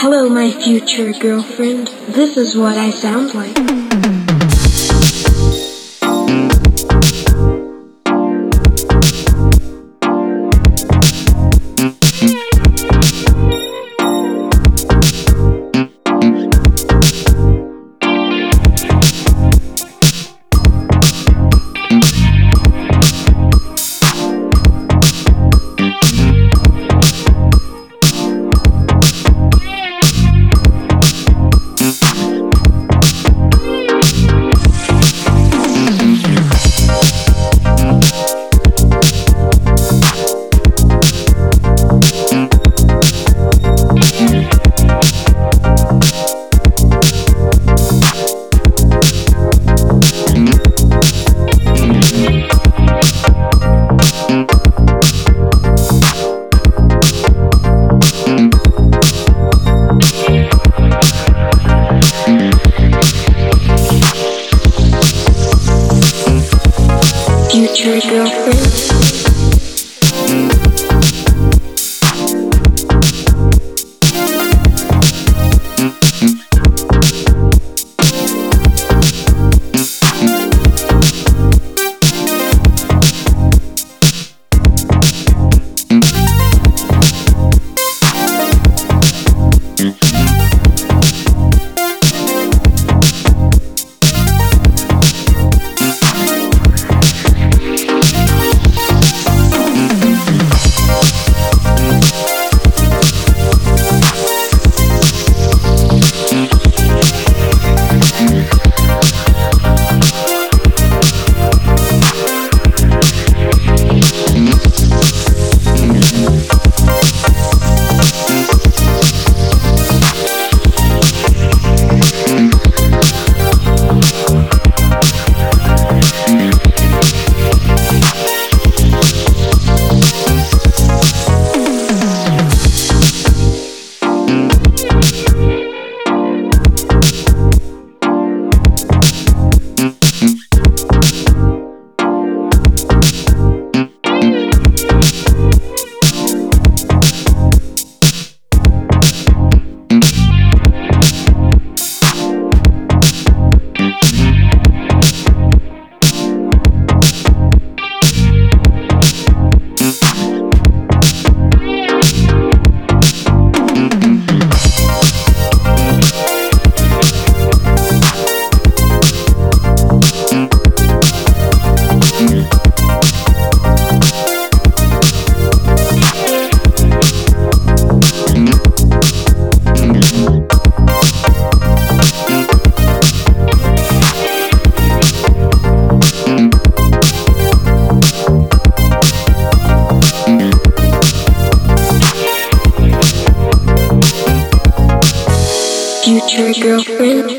Hello, my future girlfriend. This is what I sound like. Future girlfriend. Future girlfriend.